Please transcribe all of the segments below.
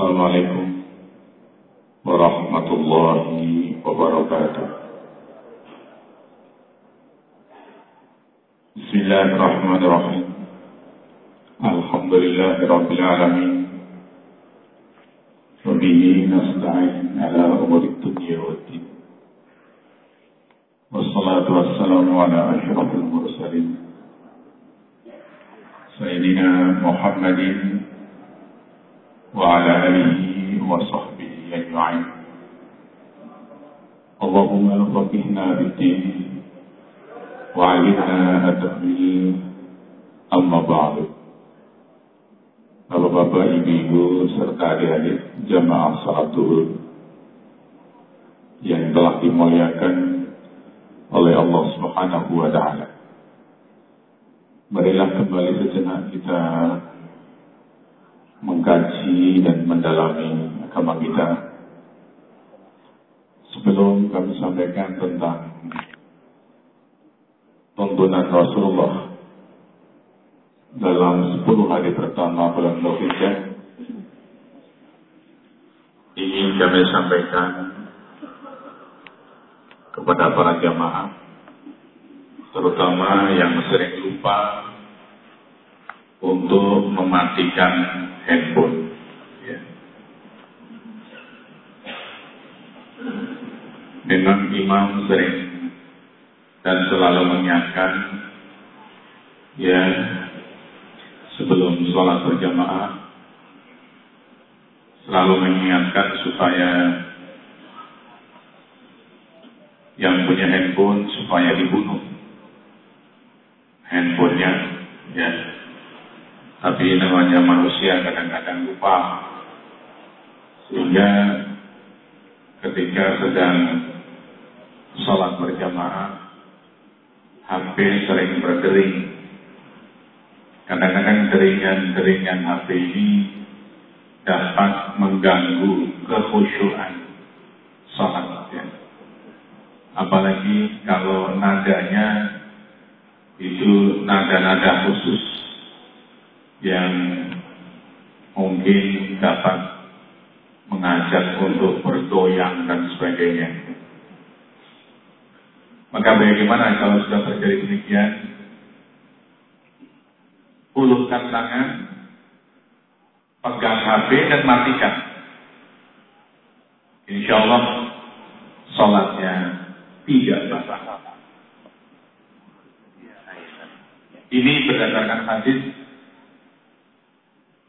السلام عليكم ورحمة الله وبركاته. بسم الله الرحمن الرحيم. الحمد لله رب العالمين. وبه نستعين على أمور الدنيا والدين. والصلاة والسلام على أشرف المرسلين. سيدنا محمد وعلى آله وصحبه أجمعين اللهم فقهنا بالدين وعلمنا التأويل أما بعد Bapak-bapak, ibu-ibu, serta adik-adik jamaah salat duhur yang telah dimuliakan oleh Allah Subhanahu wa taala. Marilah kembali sejenak kita mengkaji dan mendalami agama kita. Sebelum kami sampaikan tentang tuntunan Rasulullah dalam 10 hari pertama bulan Dzulhijjah ingin kami sampaikan kepada para jamaah terutama yang sering lupa untuk mematikan handphone. Ya. memang imam sering dan selalu mengingatkan ya sebelum sholat berjamaah selalu mengingatkan supaya yang punya handphone supaya dibunuh. Handphonenya ya tapi namanya manusia kadang-kadang lupa sehingga ketika sedang sholat berjamaah HP sering berdering Kadang-kadang deringan-deringan HP ini dapat mengganggu kekhusyuan sholat. Ya. Apalagi kalau nadanya itu nada-nada khusus yang mungkin dapat mengajak untuk bergoyang dan sebagainya. Maka bagaimana kalau sudah terjadi demikian? ulurkan tangan, pegang HP dan matikan. Insya Allah sholatnya tidak batal. Ini berdasarkan hadis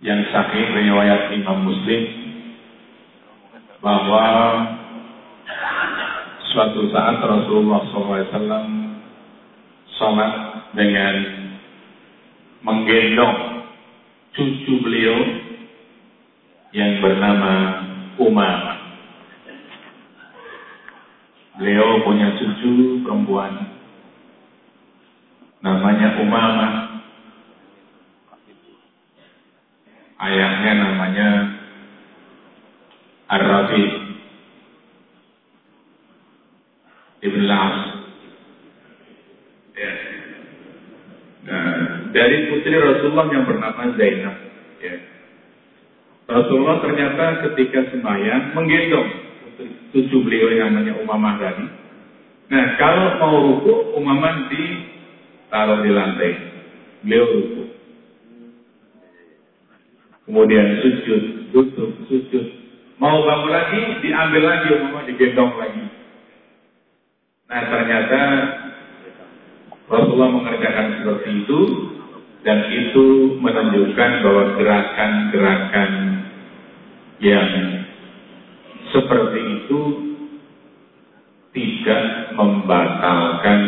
yang sahih riwayat Imam Muslim bahwa suatu saat Rasulullah SAW sholat dengan menggendong cucu beliau yang bernama Umar. Beliau punya cucu perempuan namanya Umama. Ayahnya namanya Ar-Rafi Ibn. Ya. Nah, dari putri Rasulullah yang bernama Zainab. Ya. Rasulullah ternyata ketika sembahyang menggendong cucu beliau yang namanya Umamah tadi. Nah, kalau mau ruku, Umamah ditaruh di lantai. Beliau ruku. Kemudian sujud, tutup, sujud. Mau bangun lagi, diambil lagi Umamah digendong lagi. Nah, ternyata Rasulullah mengerjakan seperti itu dan itu menunjukkan bahwa gerakan-gerakan yang seperti itu tidak membatalkan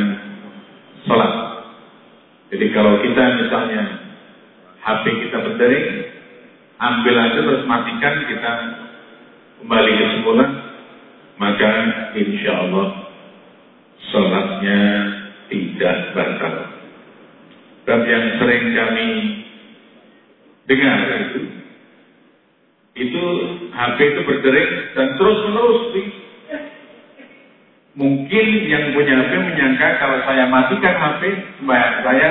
sholat. Jadi kalau kita misalnya HP kita berdering, ambil aja terus matikan kita kembali ke semula, maka insya Allah sholatnya tidak batal. Dan yang sering kami dengar itu, itu HP itu berdering dan terus menerus Mungkin yang punya HP menyangka kalau saya matikan HP, sembahyang saya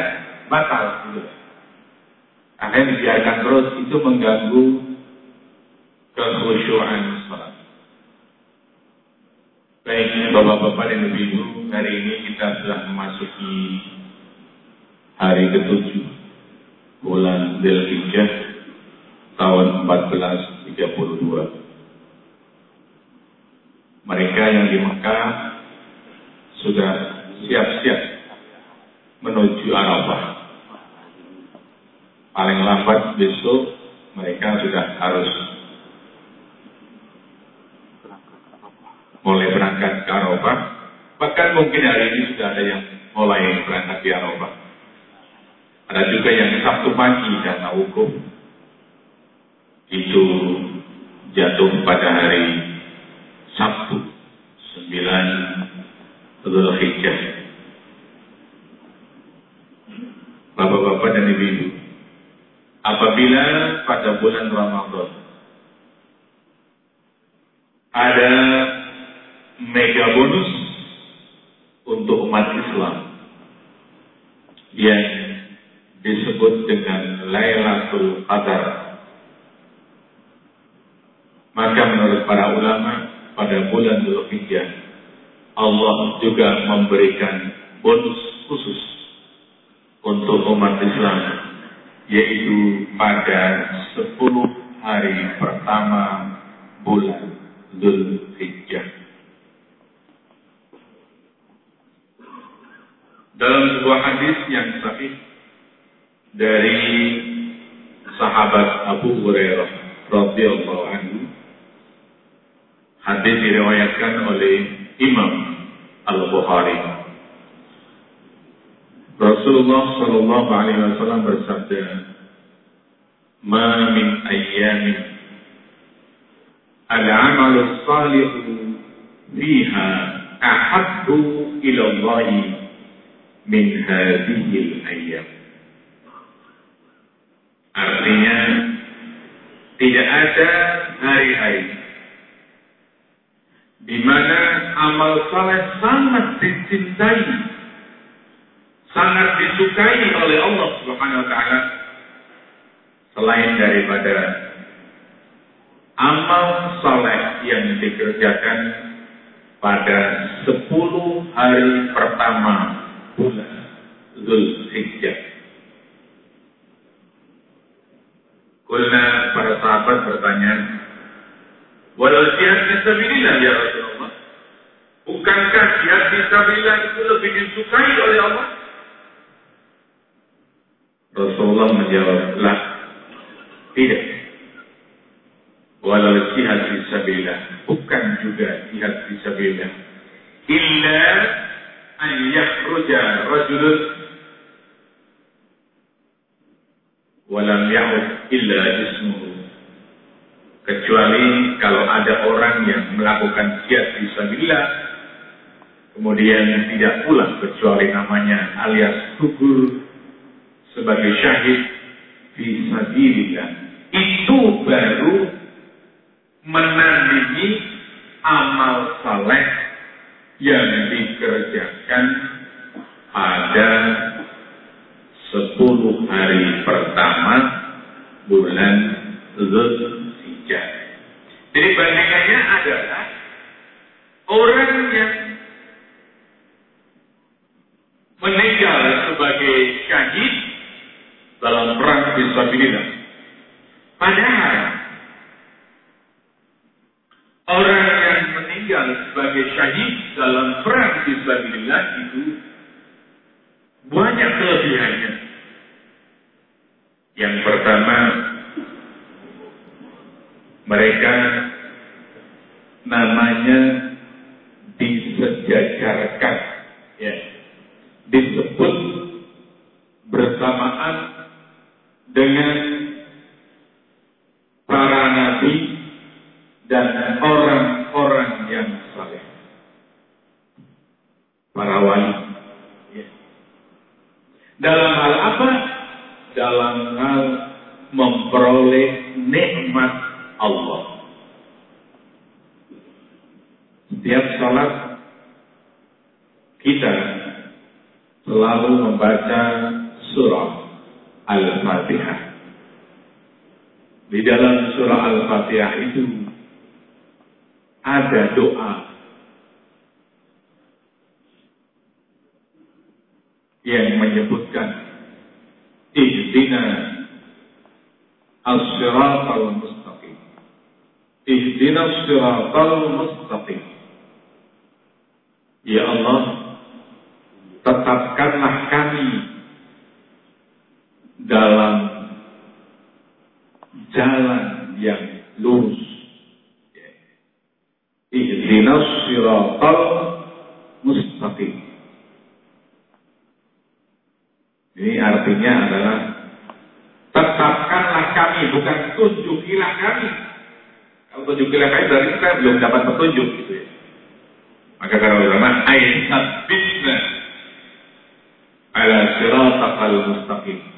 batal. Akhirnya dibiarkan terus, itu mengganggu ke kekhusyuan salat. Baik, Bapak-Bapak dan Ibu, hari ini kita sudah memasuki hari ketujuh bulan Dzulhijjah tahun 1432. Mereka yang di Mekah sudah siap-siap menuju Arafah. Paling lambat besok mereka sudah harus mulai berangkat ke Arafah. Bahkan mungkin hari ini sudah ada yang mulai berangkat di Arafah. Ada juga yang Sabtu pagi karena hukum itu jatuh pada hari Sabtu 9 Zulhijjah. Bapak-bapak dan ibu-ibu, apabila pada bulan Ramadan ada mega bonus untuk umat Islam yang disebut dengan Lailatul Qadar. Maka menurut para ulama pada bulan Dzulhijjah Allah juga memberikan bonus khusus untuk umat Islam yaitu pada 10 hari pertama bulan Dzulhijjah. Dalam sebuah hadis yang sahih dari sahabat Abu Hurairah radhiyallahu anhu Hadis diriwayatkan oleh Imam Al-Bukhari. Rasulullah Shallallahu Alaihi Wasallam bersabda, "Ma min ayyamin al-amal salih fiha ahabbu ila Allah min hadhihi al-ayyam." Artinya tidak ada hari-hari di mana amal saleh sangat dicintai, sangat disukai oleh Allah Subhanahu wa taala selain daripada amal saleh yang dikerjakan pada 10 hari pertama bulan Zulhijjah. Kulna para sahabat bertanya, Walau jihad fisabilillah ya Rasulullah. Bukankah jihad fisabilillah itu lebih disukai oleh Allah? Rasulullah menjawab, lah, tidak. Walau jihad fisabilillah, bukan juga jihad fisabilillah. Illa an yakhruja rajulun walam ya'ud illa ismuhu kecuali kalau ada orang yang melakukan jihad fisabilillah kemudian tidak pulang kecuali namanya alias gugur sebagai syahid fisabilillah itu baru menandingi amal saleh yang dikerjakan pada 10 hari pertama bulan Zulhijjah hijjah. Jadi bandingannya adalah orang yang meninggal sebagai syahid dalam perang fisabilillah. Padahal orang yang meninggal sebagai syahid dalam perang fisabilillah itu banyak kelebihannya. Yang pertama, mereka namanya disejajarkan, ya, disebut bersamaan dengan para nabi dan orang-orang yang saleh, para wali. Ya. Dalam hal apa? Dalam hal memperoleh nikmat Allah. Setiap salat kita selalu membaca surah Al-Fatihah. Di dalam surah Al-Fatihah itu ada doa yang menyebutkan ihdina as-siratal mustaqim. Ihdina as-siratal mustaqim. Ya Allah, tetapkanlah kami dalam jalan yang lurus. Ihdinas siratal mustaqim. Ini artinya adalah tetapkanlah kami, bukan tunjukilah kami. Kalau tunjukilah kami berarti kita belum dapat petunjuk gitu ya. Maka kata ulama, ayat sabitna ala siratal mustaqim.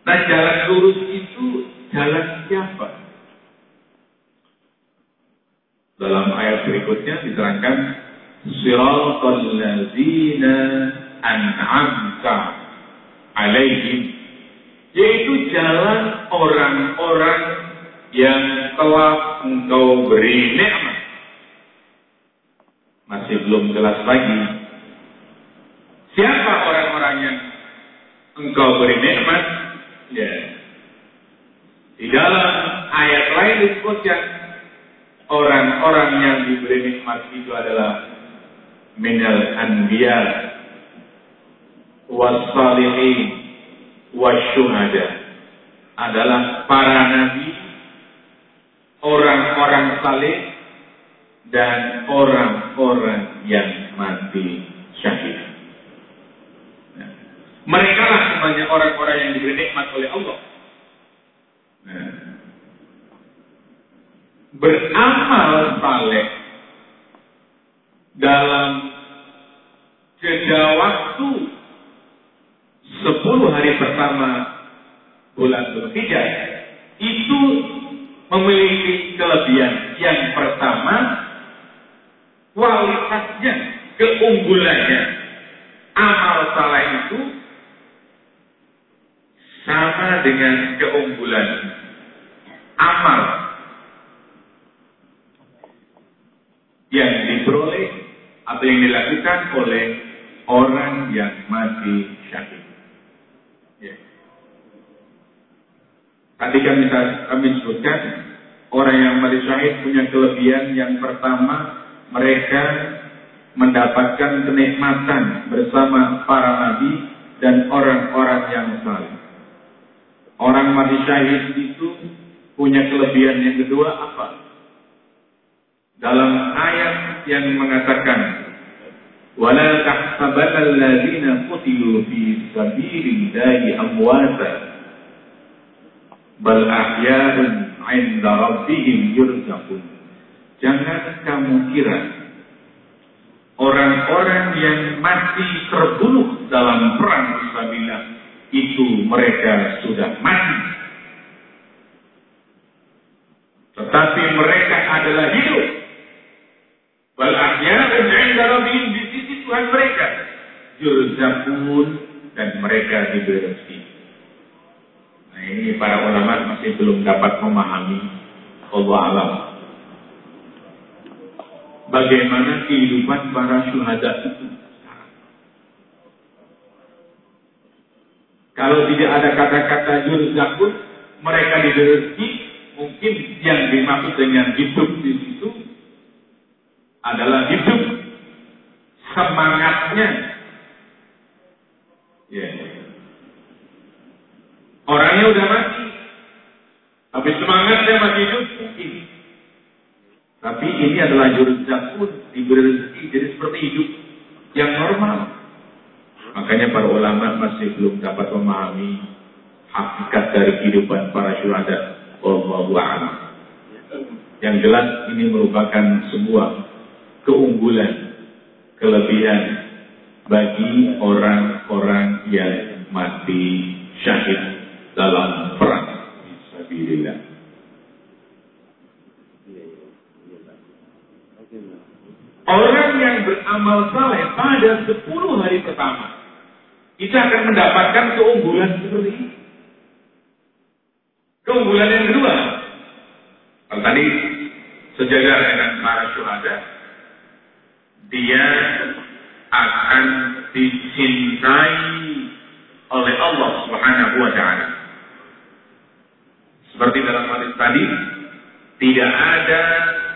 Nah jalan lurus itu jalan siapa? Dalam ayat berikutnya diterangkan siratal ladzina an'amta alaihim yaitu jalan orang-orang yang telah engkau beri nikmat. Masih belum jelas lagi siapa orang-orang yang engkau beri nikmat. Ya. Di dalam ayat lain disebutkan orang-orang yang diberi nikmat itu adalah minal anbiya wassalihin wasyuhada adalah para nabi, orang-orang saleh dan orang-orang yang mati syahid. Mereka lah sebenarnya orang-orang yang diberi nikmat oleh Allah. Beramal saleh dalam jeda waktu sepuluh hari pertama bulan Dzulhijjah itu memiliki kelebihan. Yang pertama, kualitasnya, keunggulannya. Amal salah itu sama dengan keunggulan amal yang diperoleh atau yang dilakukan oleh orang yang mati syahid. Ya. Tadi kami, kami sebutkan orang yang mati syahid punya kelebihan yang pertama mereka mendapatkan kenikmatan bersama para nabi dan orang-orang yang saleh. Orang mati syahid itu punya kelebihan yang kedua apa? Dalam ayat yang mengatakan wala tahsabanna alladziina qutilu fi sabiilillahi amwata bal ahyaa'un 'inda rabbihim yurzaqun. Jangan kamu kira orang-orang yang mati terbunuh dalam perang sabilillah itu mereka sudah mati. Tetapi mereka adalah hidup. 'inda rabbihim di sisi Tuhan mereka. Yurzaqun dan mereka diberi rezeki. Nah ini para ulama masih belum dapat memahami Allah alam. Bagaimana kehidupan para syuhada itu Kalau tidak ada kata-kata yurzaqun, mereka diberi mungkin yang dimaksud dengan hidup di situ adalah hidup semangatnya. Ya. Orangnya udah mati, tapi semangatnya masih hidup mungkin. Tapi ini adalah jurus pun diberi jadi seperti hidup yang normal. Makanya para ulama masih belum dapat memahami hakikat dari kehidupan para syuhada. Wallahu a'lam. Yang jelas ini merupakan sebuah keunggulan, kelebihan bagi orang-orang yang mati syahid dalam perang Bismillah. Orang yang beramal saleh pada 10 hari pertama itu akan mendapatkan keunggulan seperti ini. Keunggulan yang kedua, kalau tadi sejajar dengan para syuhada, dia akan dicintai oleh Allah Subhanahu wa taala. Seperti dalam hadis tadi, tidak ada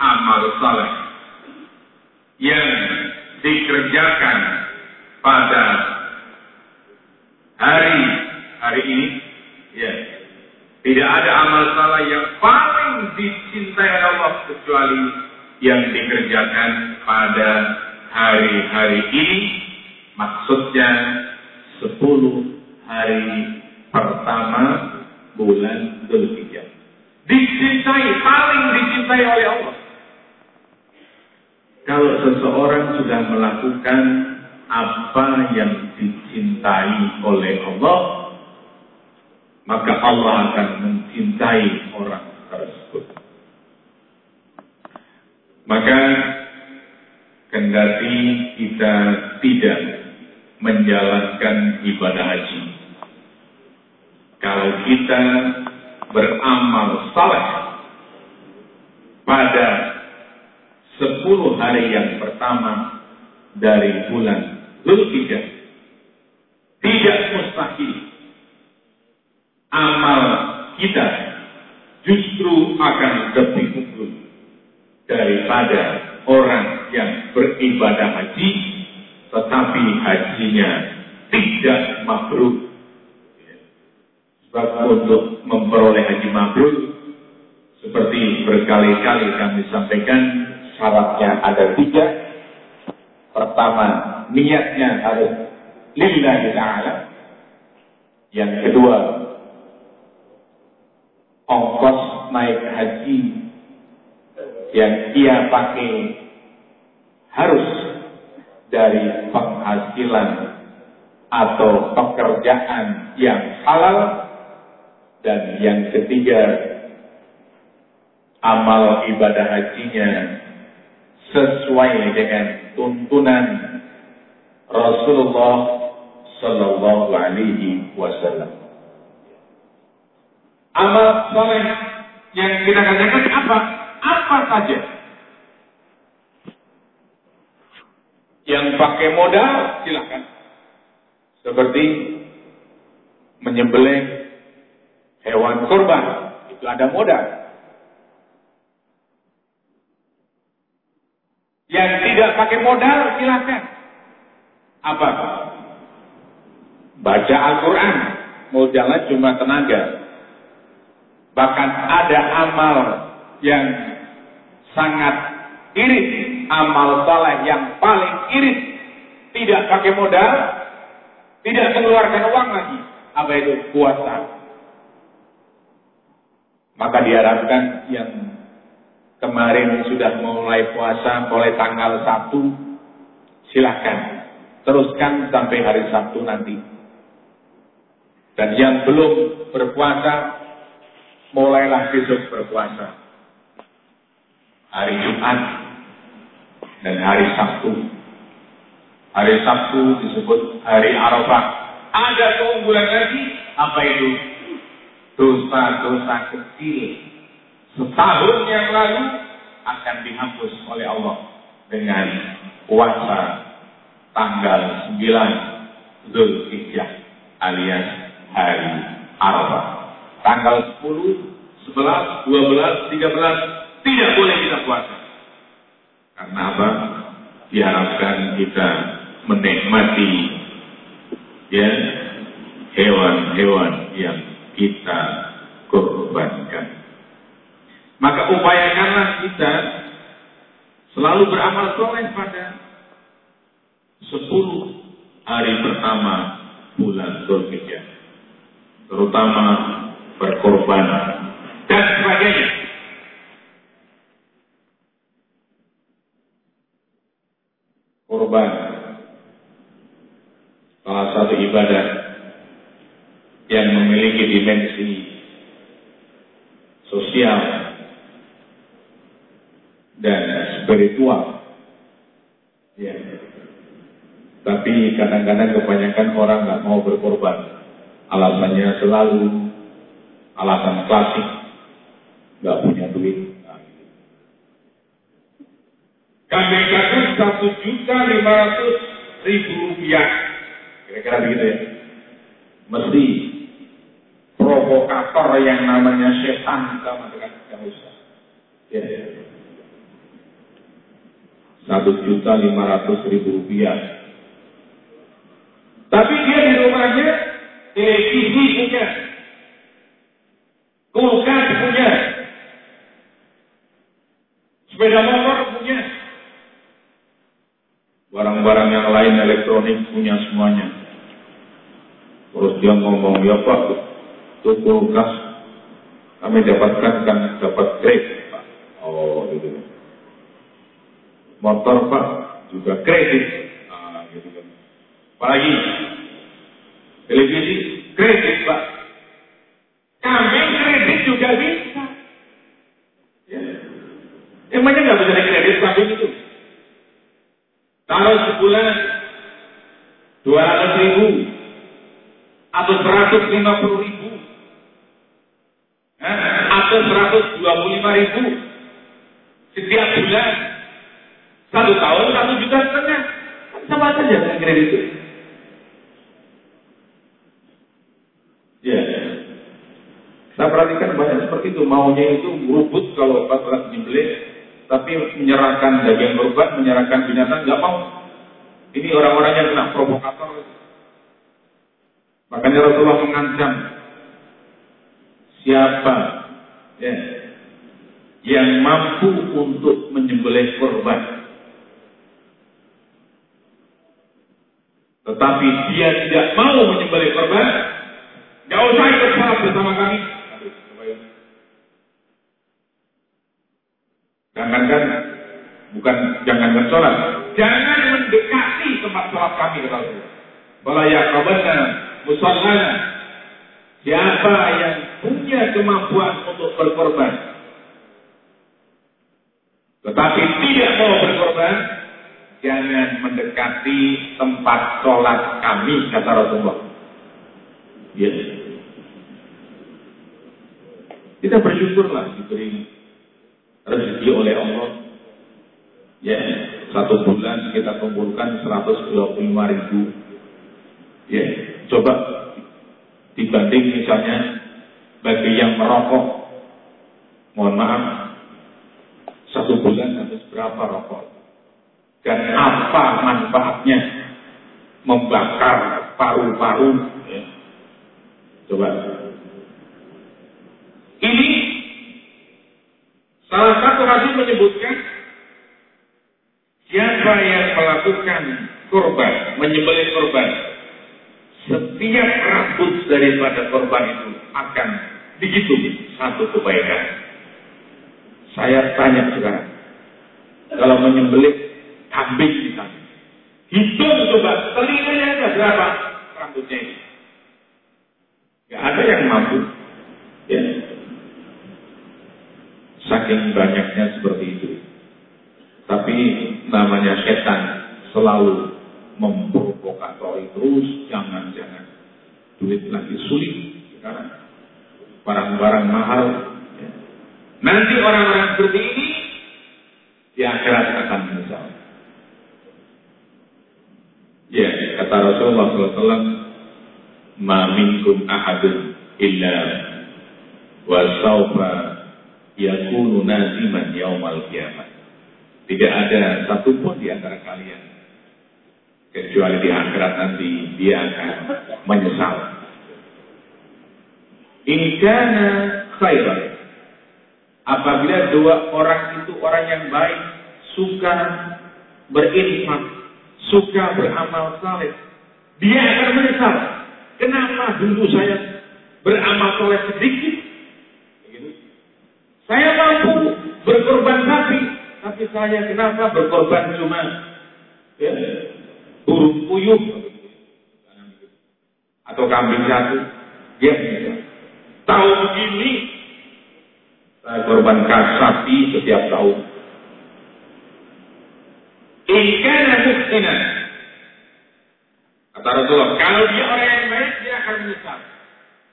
amal saleh yang dikerjakan pada hari hari ini ya tidak ada amal salah yang paling dicintai Allah kecuali yang dikerjakan pada hari-hari ini maksudnya 10 hari pertama bulan Dzulhijjah. Dicintai paling dicintai oleh Allah. Kalau seseorang sudah melakukan apa yang dicintai oleh Allah, maka Allah akan mencintai orang tersebut. Maka kendati kita tidak menjalankan ibadah haji, kalau kita beramal saleh pada sepuluh hari yang pertama dari bulan Zulhijjah. Tidak mustahil amal kita justru akan lebih unggul daripada orang yang beribadah haji tetapi hajinya tidak mabrur. Sebab untuk memperoleh haji mabrur seperti berkali-kali kami sampaikan syaratnya ada tiga. Pertama, niatnya harus lillahi ta'ala. Yang kedua, ongkos naik haji yang ia pakai harus dari penghasilan atau pekerjaan yang halal dan yang ketiga amal ibadah hajinya sesuai dengan tuntunan Rasulullah Sallallahu Alaihi Wasallam. Amal soleh yang kita katakan apa? Apa saja. Yang pakai modal silakan. Seperti menyembelih hewan kurban itu ada modal. Yang tidak pakai modal silakan. Apa? Baca Al-Quran. Modalnya cuma tenaga. Bahkan ada amal yang sangat irit. Amal saleh yang paling irit. Tidak pakai modal. Tidak mengeluarkan uang lagi. Apa itu? Puasa. Maka diharapkan yang kemarin sudah mulai puasa mulai tanggal 1 silahkan teruskan sampai hari Sabtu nanti. Dan yang belum berpuasa mulailah besok berpuasa. Hari Jumat dan hari Sabtu. Hari Sabtu disebut hari Arafah. Ada keunggulan lagi? Apa itu? Dosa-dosa kecil. Setahun yang lalu akan dihapus oleh Allah dengan puasa tanggal 9 Zulhijjah alias hari Arafah. Tanggal 10, 11, 12, 13 tidak boleh kita puasa. Karena apa? Diharapkan kita menikmati ya hewan-hewan yang kita korbankan. Maka upayakanlah kita selalu beramal soleh pada 10 hari pertama bulan Dzulhijjah. Terutama berkorban dan sebagainya. Korban salah satu ibadah yang memiliki dimensi sosial dan spiritual. Ya. Tapi kadang-kadang kebanyakan orang nggak mau berkorban. Alasannya selalu alasan klasik, nggak punya duit. Kambing kardus satu juta lima ratus ribu rupiah. Kira-kira begitu ya. Mesti provokator yang namanya setan mengatakan tidak usah. Ya, ya. Satu juta lima ratus ribu rupiah. Tapi dia di rumahnya televisi punya, kulkas punya, sepeda motor punya, barang-barang yang lain elektronik punya semuanya. Terus dia ngomong, ya Pak, itu kulkas kami dapatkan kan dapat kredit Pak. Oh, gitu. Motor Pak juga kredit. Apalagi televisi kredit Pak. Kami kredit juga bisa. Ya. Emangnya nggak bisa kredit kambing itu? Kalau sebulan dua ratus ribu atau seratus lima puluh ribu atau seratus dua puluh lima ribu setiap bulan satu tahun satu juta setengah sama saja kredit itu. Ya, saya perhatikan banyak seperti itu maunya itu berubut kalau pas lagi nyembelih tapi menyerahkan daging korban, menyerahkan binatang nggak mau. Ini orang-orang yang kena provokator. Makanya Rasulullah mengancam siapa ya, yang mampu untuk menyembelih korban. Tetapi dia tidak mau menyembelih korban, nggak usah ikut bersama kami. Jangankan bukan jangankan sholat, jangan mendekati tempat sholat kami kata Rasulullah. Wala yaqrabanna musallana. Siapa yang punya kemampuan untuk berkorban tetapi tidak mau berkorban, jangan mendekati tempat sholat kami kata Rasulullah. Ya. Kita bersyukurlah diberi rezeki oleh Allah. Ya, satu bulan kita kumpulkan 125 ribu. Ya, coba dibanding misalnya bagi yang merokok, mohon maaf, satu bulan harus berapa rokok? Dan apa manfaatnya membakar paru-paru? Ya. Coba. Ini Salah satu hadis menyebutkan siapa yang melakukan korban, menyembelih korban, setiap rambut daripada korban itu akan dihitung satu kebaikan. Saya tanya sekarang, kalau menyembelih kambing misalnya, hitung coba telinganya ada berapa rambutnya. Gak ada yang mampu. Ya, Saking banyaknya seperti itu. Tapi namanya setan selalu memprovokatori terus, jangan-jangan duit lagi sulit sekarang. Barang-barang mahal. Nanti orang-orang seperti ini di akhirat akan menyesal. Ya, kata Rasulullah SAW, Ma minkum ahadun illa wa sawfa yakunu naziman yaumal kiamat. Tidak ada satupun di antara kalian kecuali di akhirat nanti dia akan menyesal. Inkana khairan. Apabila dua orang itu orang yang baik, suka berinfak, suka beramal saleh, dia akan menyesal. Kenapa dulu saya beramal saleh sedikit, saya mampu berkorban sapi, tapi saya kenapa berkorban cuma ya, burung puyuh atau kambing satu? Ya, tahu begini, saya korbankan sapi setiap tahun. Ikan muhsinan. Kata Rasulullah, kalau dia orang yang baik, dia akan menyesal.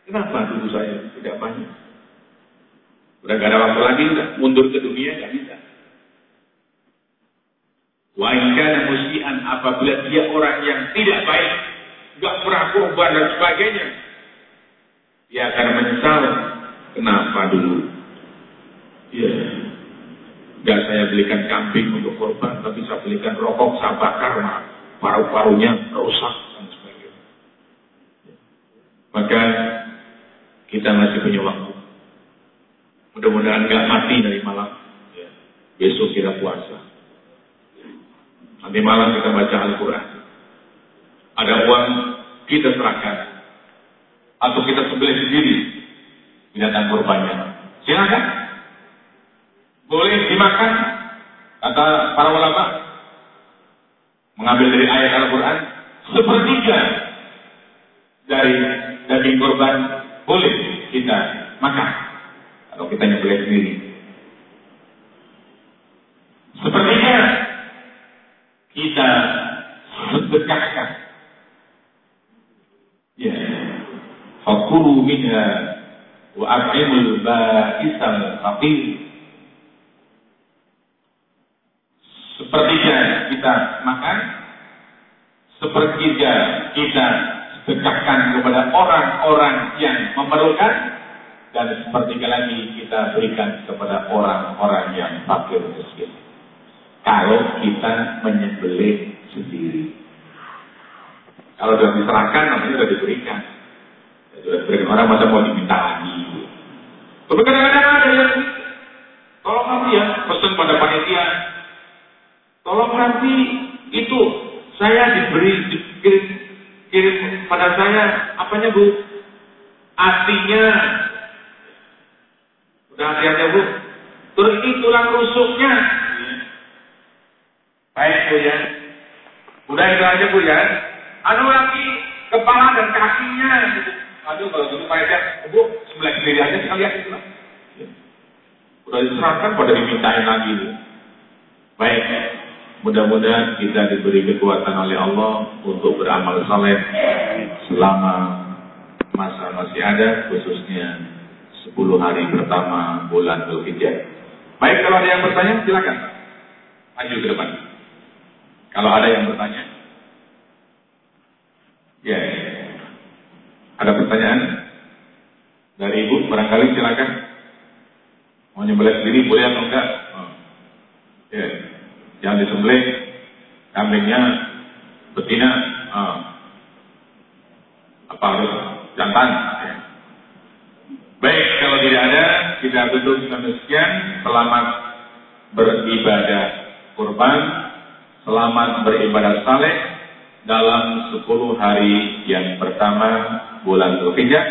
Kenapa dulu saya tidak banyak? Udah gak ada waktu lagi, udah mundur ke dunia gak bisa. Wa musian apabila dia orang yang tidak baik, nggak pernah kurban dan sebagainya, dia akan menyesal. Kenapa dulu? Ya, nggak saya belikan kambing untuk korban, tapi saya belikan rokok, saya bakar, paru-parunya rusak dan sebagainya. Maka kita masih punya waktu. Mudah-mudahan nggak mati dari malam. Ya. Besok kita puasa. Nanti malam kita baca Al-Quran. Ada uang kita serahkan. Atau kita sembelih sendiri binatang kurbannya. Silakan. Boleh dimakan. Kata para ulama. Mengambil dari ayat Al-Quran. Sepertiga dari daging kurban boleh kita makan. Kalau kita nyembelih sendiri. Sepertinya kita sedekahkan. Ya. Fakulu minha wa at'imul ba'isal faqir. Sepertiga kita makan, sepertiga kita sedekahkan kepada orang-orang yang memerlukan, dan sepertiga lagi kita berikan kepada orang-orang yang fakir miskin kalau kita menyembelih sendiri. Kalau sudah diserahkan namanya sudah diberikan. Sudah diberikan orang masa mau diminta lagi. Tapi kadang-kadang ada yang tolong nanti ya pesan pada panitia. Tolong nanti itu saya diberi dikirim kirim pada saya apanya bu? Artinya udah hati-hati bu. Terus ini tulang rusuknya Baik Bu ya. Udah itu aja Bu ya. Anu lagi kepala dan kakinya. Aduh kalau gitu Pak ya, Bu sebelah kiri aja sekalian itu lah. Udah diserahkan pada dimintain lagi. Baik. Mudah-mudahan kita diberi kekuatan oleh Allah untuk beramal saleh selama masa masih ada, khususnya 10 hari pertama bulan Dzulhijjah. Baik, kalau ada yang bertanya silakan. Maju ke depan. Kalau ada yang bertanya. Ya. Ada pertanyaan? Dari ibu, barangkali silakan. Mau nyembelih sendiri boleh atau enggak? Oh. Ya. Jangan disembelih. Kambingnya betina. Oh. Apa harus jantan? Ya. Baik, kalau tidak ada, kita tutup sampai sekian. Selamat beribadah kurban selamat beribadah saleh dalam 10 hari yang pertama bulan Dzulhijjah.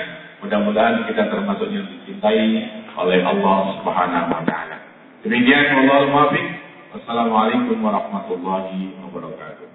Mudah-mudahan kita termasuk yang dicintai oleh Allah Subhanahu wa taala. Demikian wallahu muwaffiq. Wassalamualaikum warahmatullahi wabarakatuh.